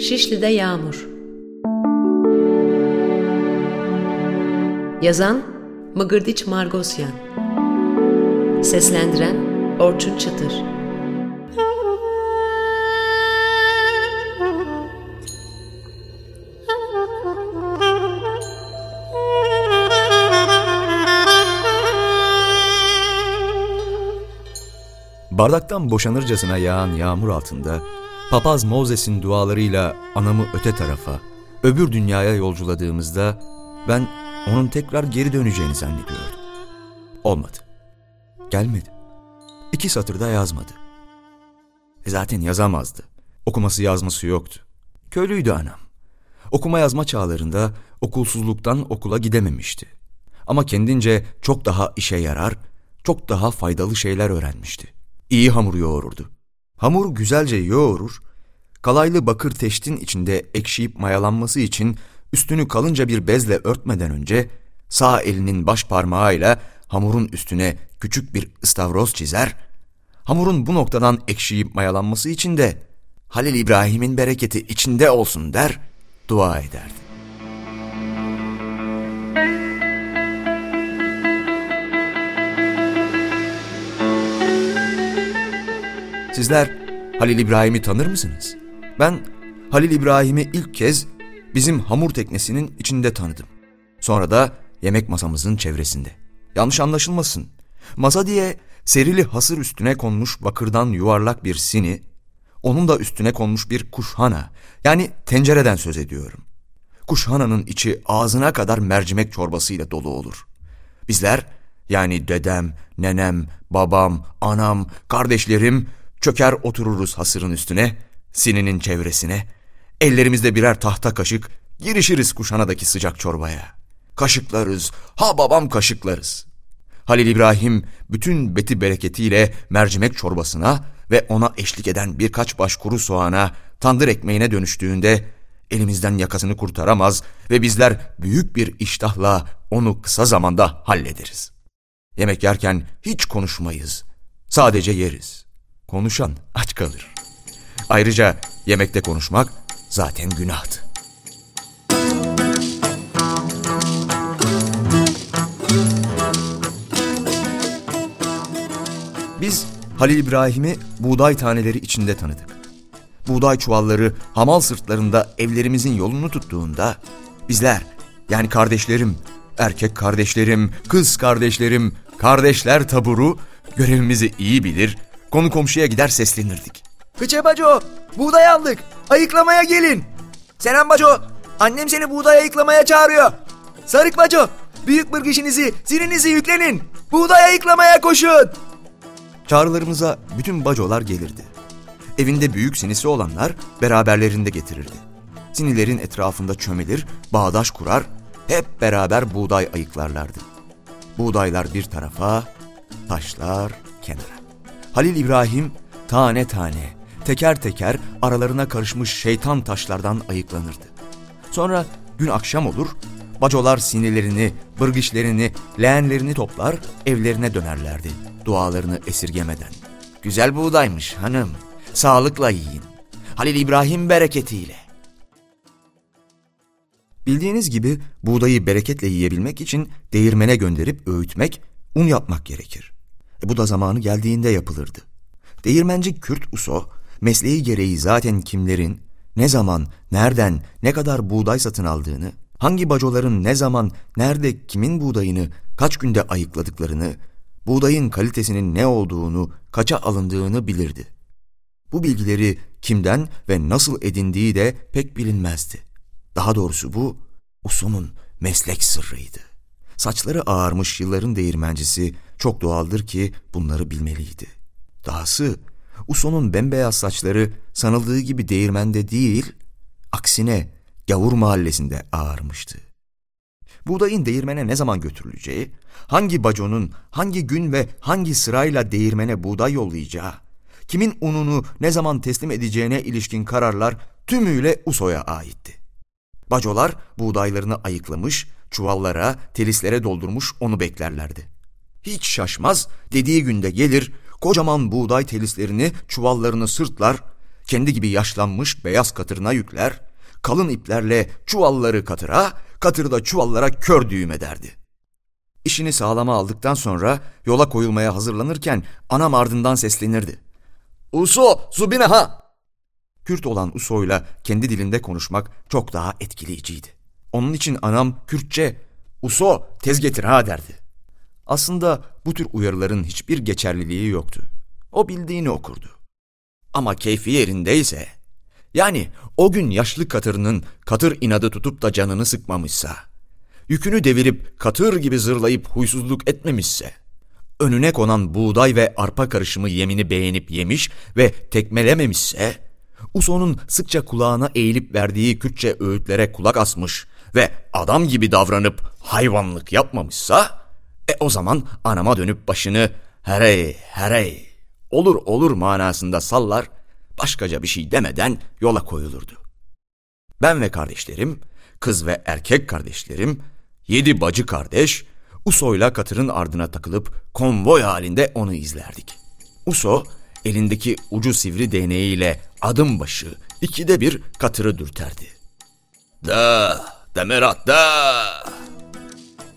Şişli'de Yağmur. Yazan Mıgırdiç Margosyan. Seslendiren Orçun Çıtır. Bardaktan boşanırcasına yağan yağmur altında papaz Mozes'in dualarıyla anamı öte tarafa, öbür dünyaya yolculadığımızda ben onun tekrar geri döneceğini zannediyordum. Olmadı. Gelmedi. İki satırda yazmadı. E zaten yazamazdı. Okuması yazması yoktu. Köylüydü anam. Okuma yazma çağlarında okulsuzluktan okula gidememişti. Ama kendince çok daha işe yarar, çok daha faydalı şeyler öğrenmişti. İyi hamur yoğururdu. Hamur güzelce yoğurur, kalaylı bakır teştin içinde ekşiyip mayalanması için üstünü kalınca bir bezle örtmeden önce sağ elinin baş parmağıyla hamurun üstüne küçük bir ıstavroz çizer, hamurun bu noktadan ekşiyip mayalanması için de Halil İbrahim'in bereketi içinde olsun der, dua ederdi. Sizler Halil İbrahim'i tanır mısınız? Ben Halil İbrahim'i ilk kez bizim hamur teknesinin içinde tanıdım. Sonra da yemek masamızın çevresinde. Yanlış anlaşılmasın. Masa diye serili hasır üstüne konmuş bakırdan yuvarlak bir sini, onun da üstüne konmuş bir kuşhana, yani tencereden söz ediyorum. Kuşhananın içi ağzına kadar mercimek çorbasıyla dolu olur. Bizler, yani dedem, nenem, babam, anam, kardeşlerim çöker otururuz hasırın üstüne, sininin çevresine, ellerimizde birer tahta kaşık, girişiriz kuşhanadaki sıcak çorbaya. Kaşıklarız, ha babam kaşıklarız. Halil İbrahim bütün beti bereketiyle mercimek çorbasına ve ona eşlik eden birkaç baş kuru soğana, tandır ekmeğine dönüştüğünde elimizden yakasını kurtaramaz ve bizler büyük bir iştahla onu kısa zamanda hallederiz. Yemek yerken hiç konuşmayız. Sadece yeriz. Konuşan aç kalır. Ayrıca yemekte konuşmak zaten günahtı. Biz Halil İbrahim'i buğday taneleri içinde tanıdık. Buğday çuvalları hamal sırtlarında evlerimizin yolunu tuttuğunda bizler yani kardeşlerim, erkek kardeşlerim, kız kardeşlerim, kardeşler taburu görevimizi iyi bilir, konu komşuya gider seslenirdik. Kıçe baco, buğday aldık. Ayıklamaya gelin. Senem baco, annem seni buğday ayıklamaya çağırıyor. Sarık baco, büyük bırgışınızı, zilinizi yüklenin. Buğday ayıklamaya koşun. Çağrılarımıza bütün bacolar gelirdi. Evinde büyük sinisi olanlar beraberlerinde getirirdi. Sinilerin etrafında çömelir, bağdaş kurar, hep beraber buğday ayıklarlardı. Buğdaylar bir tarafa, taşlar kenara. Halil İbrahim tane tane, teker teker aralarına karışmış şeytan taşlardan ayıklanırdı. Sonra gün akşam olur, bacolar sinirlerini, bırgişlerini, leğenlerini toplar, evlerine dönerlerdi dualarını esirgemeden. Güzel buğdaymış hanım, sağlıkla yiyin. Halil İbrahim bereketiyle. Bildiğiniz gibi buğdayı bereketle yiyebilmek için değirmene gönderip öğütmek, un yapmak gerekir. E bu da zamanı geldiğinde yapılırdı. Değirmenci Kürt Uso, mesleği gereği zaten kimlerin, ne zaman, nereden, ne kadar buğday satın aldığını, hangi bacoların ne zaman, nerede, kimin buğdayını, kaç günde ayıkladıklarını, buğdayın kalitesinin ne olduğunu, kaça alındığını bilirdi. Bu bilgileri kimden ve nasıl edindiği de pek bilinmezdi. Daha doğrusu bu, Uso'nun meslek sırrıydı. Saçları ağarmış yılların değirmencisi çok doğaldır ki bunları bilmeliydi. Dahası Uso'nun bembeyaz saçları sanıldığı gibi değirmende değil, aksine Gavur mahallesinde ağarmıştı. Buğdayın değirmene ne zaman götürüleceği, hangi baconun hangi gün ve hangi sırayla değirmene buğday yollayacağı, kimin ununu ne zaman teslim edeceğine ilişkin kararlar tümüyle Uso'ya aitti. Bacolar buğdaylarını ayıklamış, çuvallara, telislere doldurmuş onu beklerlerdi. Hiç şaşmaz, dediği günde gelir, kocaman buğday telislerini, çuvallarını sırtlar, kendi gibi yaşlanmış beyaz katırına yükler, kalın iplerle çuvalları katıra, katırda çuvallara kör düğüm ederdi. İşini sağlama aldıktan sonra yola koyulmaya hazırlanırken anam ardından seslenirdi. Uso, subine ha! Kürt olan Uso'yla kendi dilinde konuşmak çok daha etkileyiciydi. Onun için anam Kürtçe, Uso tez getir ha derdi. Aslında bu tür uyarıların hiçbir geçerliliği yoktu. O bildiğini okurdu. Ama keyfi yerindeyse, yani o gün yaşlı katırının katır inadı tutup da canını sıkmamışsa, yükünü devirip katır gibi zırlayıp huysuzluk etmemişse, önüne konan buğday ve arpa karışımı yemini beğenip yemiş ve tekmelememişse, Uso'nun sıkça kulağına eğilip verdiği Kürtçe öğütlere kulak asmış ve adam gibi davranıp hayvanlık yapmamışsa, e o zaman anama dönüp başını herey herey olur olur manasında sallar, başkaca bir şey demeden yola koyulurdu. Ben ve kardeşlerim, kız ve erkek kardeşlerim, yedi bacı kardeş, Uso'yla katırın ardına takılıp konvoy halinde onu izlerdik. Uso, elindeki ucu sivri değneğiyle adım başı ikide bir katırı dürterdi. Da, demerat da.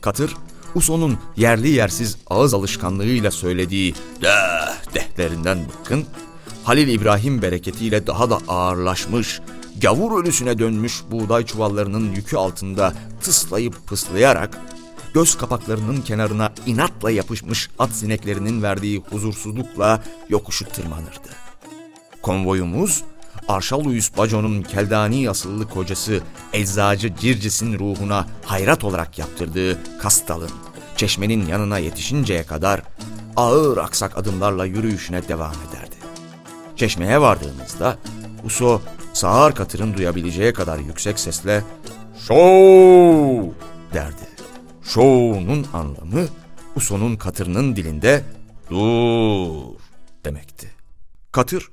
Katır, Uso'nun yerli yersiz ağız alışkanlığıyla söylediği de dehlerinden bakın, Halil İbrahim bereketiyle daha da ağırlaşmış, gavur ölüsüne dönmüş buğday çuvallarının yükü altında tıslayıp pıslayarak, göz kapaklarının kenarına inatla yapışmış at sineklerinin verdiği huzursuzlukla yokuşu tırmanırdı. Konvoyumuz, Arşaluyus Bacon'un keldani asıllı kocası eczacı Circis'in ruhuna hayrat olarak yaptırdığı Kastal'ın, çeşmenin yanına yetişinceye kadar ağır aksak adımlarla yürüyüşüne devam ederdi. Çeşmeye vardığımızda Uso sağır katırın duyabileceği kadar yüksek sesle "Şov!" derdi. Şov'un anlamı Uso'nun katırının dilinde dur demekti. Katır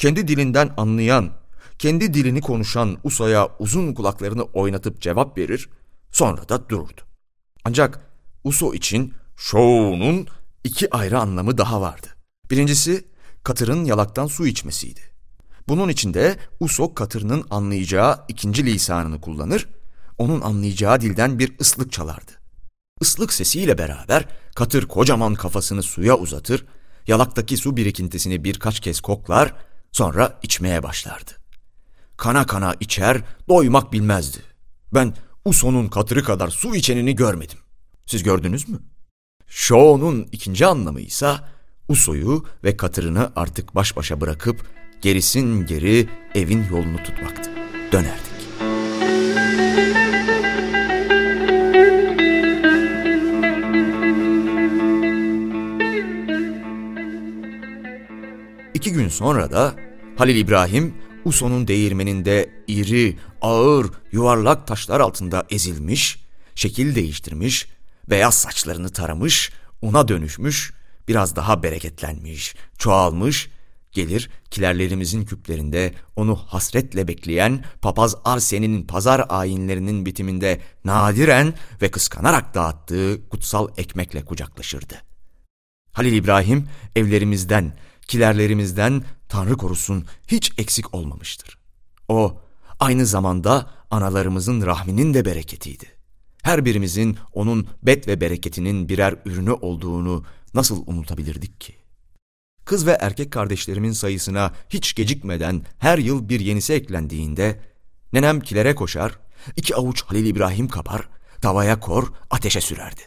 kendi dilinden anlayan, kendi dilini konuşan Uso'ya uzun kulaklarını oynatıp cevap verir, sonra da dururdu. Ancak Uso için şovunun iki ayrı anlamı daha vardı. Birincisi, katırın yalaktan su içmesiydi. Bunun için de Uso katırının anlayacağı ikinci lisanını kullanır, onun anlayacağı dilden bir ıslık çalardı. Islık sesiyle beraber katır kocaman kafasını suya uzatır, yalaktaki su birikintisini birkaç kez koklar, sonra içmeye başlardı. Kana kana içer, doymak bilmezdi. Ben Uso'nun katırı kadar su içenini görmedim. Siz gördünüz mü? Şo'nun ikinci anlamı ise Uso'yu ve katırını artık baş başa bırakıp gerisin geri evin yolunu tutmaktı. Dönerdik. Sonra da Halil İbrahim Uso'nun değirmeninde iri, ağır, yuvarlak taşlar altında ezilmiş, şekil değiştirmiş, beyaz saçlarını taramış, una dönüşmüş, biraz daha bereketlenmiş, çoğalmış, gelir kilerlerimizin küplerinde onu hasretle bekleyen papaz Arsen'in pazar ayinlerinin bitiminde nadiren ve kıskanarak dağıttığı kutsal ekmekle kucaklaşırdı. Halil İbrahim evlerimizden, kilerlerimizden Tanrı korusun hiç eksik olmamıştır. O aynı zamanda analarımızın rahminin de bereketiydi. Her birimizin onun bet ve bereketinin birer ürünü olduğunu nasıl unutabilirdik ki? Kız ve erkek kardeşlerimin sayısına hiç gecikmeden her yıl bir yenisi eklendiğinde nenem kilere koşar, iki avuç Halil İbrahim kapar, tavaya kor, ateşe sürerdi.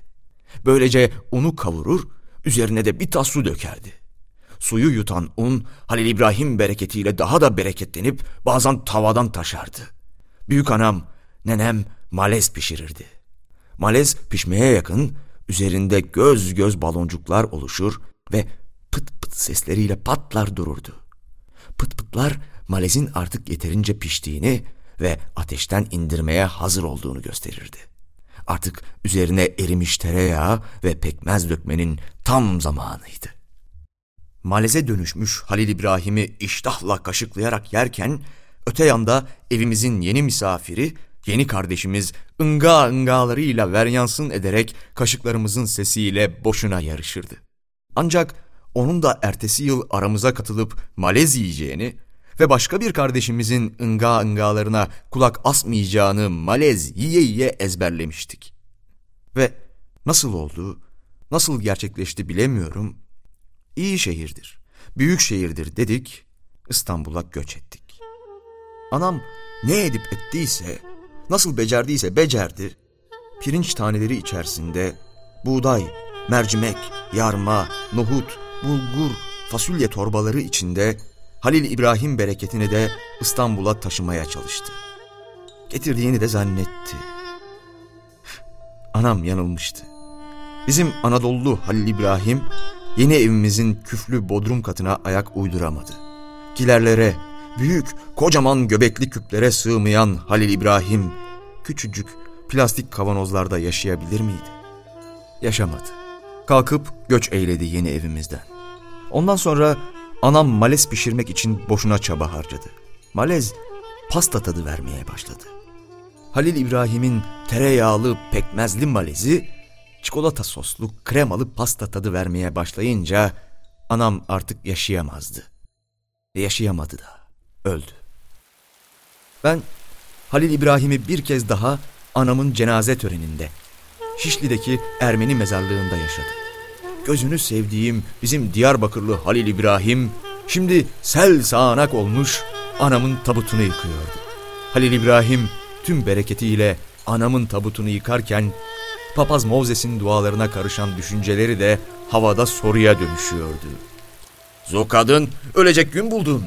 Böylece unu kavurur, üzerine de bir tas su dökerdi. Suyu yutan un Halil İbrahim bereketiyle daha da bereketlenip bazen tavadan taşardı. Büyük anam, nenem malez pişirirdi. Malez pişmeye yakın üzerinde göz göz baloncuklar oluşur ve pıt pıt sesleriyle patlar dururdu. Pıt pıtlar malezin artık yeterince piştiğini ve ateşten indirmeye hazır olduğunu gösterirdi. Artık üzerine erimiş tereyağı ve pekmez dökmenin tam zamanıydı. Maleze dönüşmüş Halil İbrahim'i iştahla kaşıklayarak yerken, öte yanda evimizin yeni misafiri, yeni kardeşimiz ınga ıngalarıyla veryansın ederek kaşıklarımızın sesiyle boşuna yarışırdı. Ancak onun da ertesi yıl aramıza katılıp malez yiyeceğini, ve başka bir kardeşimizin ınga ıngalarına kulak asmayacağını malez yiye yiye ezberlemiştik. Ve nasıl oldu, nasıl gerçekleşti bilemiyorum. İyi şehirdir, büyük şehirdir dedik, İstanbul'a göç ettik. Anam ne edip ettiyse, nasıl becerdiyse becerdi, pirinç taneleri içerisinde buğday, mercimek, yarma, nohut, bulgur, fasulye torbaları içinde Halil İbrahim bereketini de İstanbul'a taşımaya çalıştı. Getirdiğini de zannetti. Anam yanılmıştı. Bizim Anadolu Halil İbrahim yeni evimizin küflü bodrum katına ayak uyduramadı. Kilerlere, büyük kocaman göbekli küplere sığmayan Halil İbrahim küçücük plastik kavanozlarda yaşayabilir miydi? Yaşamadı. Kalkıp göç eyledi yeni evimizden. Ondan sonra anam malez pişirmek için boşuna çaba harcadı. Malez pasta tadı vermeye başladı. Halil İbrahim'in tereyağlı pekmezli malezi çikolata soslu kremalı pasta tadı vermeye başlayınca anam artık yaşayamazdı. Yaşayamadı da. Öldü. Ben Halil İbrahim'i bir kez daha anamın cenaze töreninde Şişli'deki Ermeni mezarlığında yaşadım. Gözünü sevdiğim bizim Diyarbakırlı Halil İbrahim şimdi sel sağanak olmuş anamın tabutunu yıkıyordu. Halil İbrahim tüm bereketiyle anamın tabutunu yıkarken papaz Mozes'in dualarına karışan düşünceleri de havada soruya dönüşüyordu. Zo kadın ölecek gün buldun.